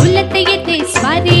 உள்ளத்தை எத்தை ஸ்வரே